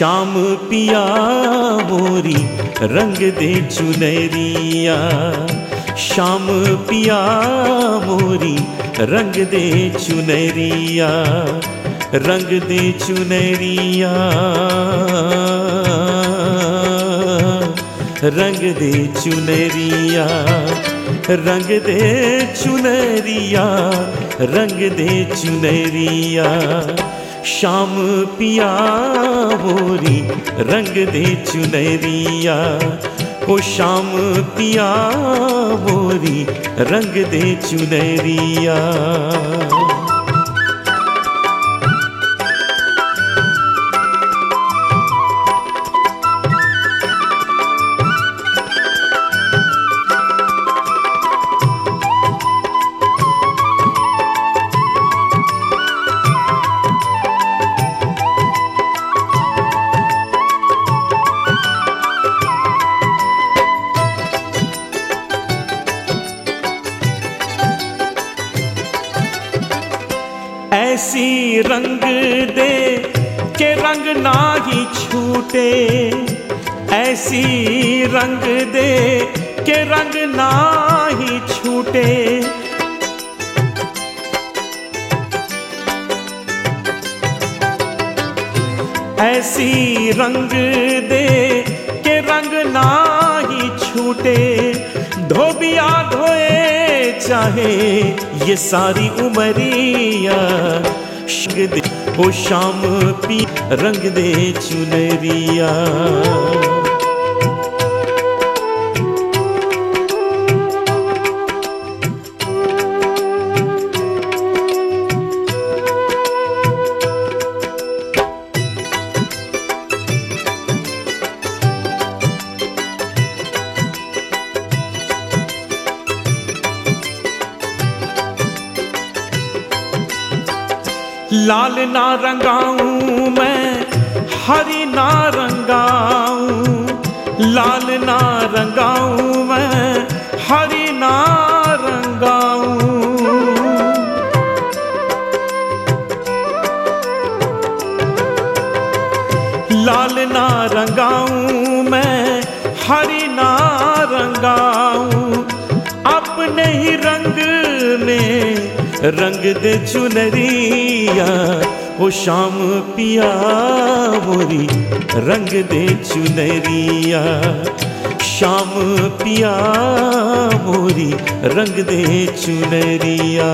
शाम पिया मोरी, रंग दे चुनरिया। शाम पिया मोरी, रंग दे चुनरिया। रंग दे चुनरिया। रंग दे चुनरिया। रंग दे चुनरिया, रंग दे चुनरिया। शाम पिया मोरी रंग दे चुनरिया। ओ शाम पिया मोरी रंग दे चुनरिया। ऐसी रंग दे के रंग ना ही छूटे। ऐसी रंग दे के रंग ना ही छूटे। ऐसी रंग दे के रंग ना ही छूटे। धोबिया धोए चाहे ये सारी उमरिया शग दे ओ शाम पी रंग दे चुनरिया। लाल ना रंगाऊं मैं, हरी ना रंगाऊं। लाल ना रंगाऊं मैं, हरी ना रंगाऊं। लाल ना रंगाऊं मैं, हरी ना रंगाऊं। अपने ही रंग में रंग दे चुनरिया ओ शाम पिया मोरी रंग दे चुनरिया। शाम पिया मोरी रंग दे चुनरिया।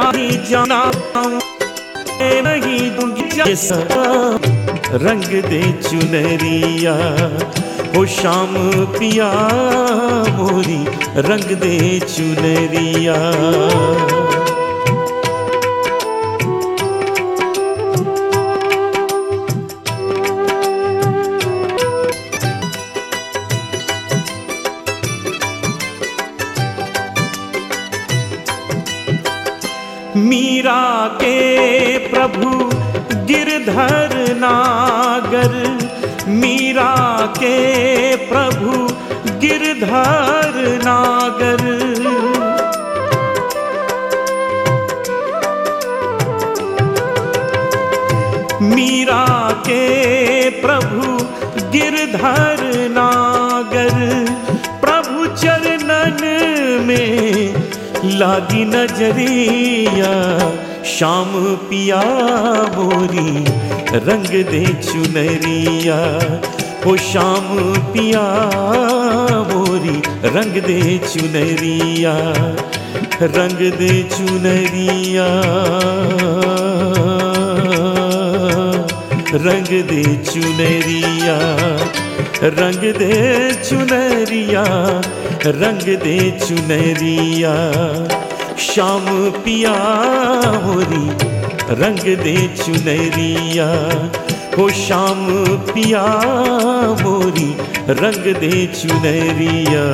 गाड़ी जाना नहीं दूँगी जैसा रंग दे चुनरिया। ओ शाम पिया मोरी, रंग दे चुनरिया। मीरा के प्रभु, गिरधर नागर। मीरा के प्रभु, गिरधर नागर। मीरा के प्रभु, गिरधर नागर। प्रभु चरणन में लागी नज़रिया शाम पिया मोरी, रंग दे चुनरिया। ओ शाम पिया मोरी, रंग दे चुनरिया, रंग दे चुनरिया। रंग दे चुनरिया। रंग दे चुनरिया, रंग दे चुनरिया। शाम पिया होरी, रंग दे चुनरिया। हो शाम पिया मोरी रंग दे चुनरिया।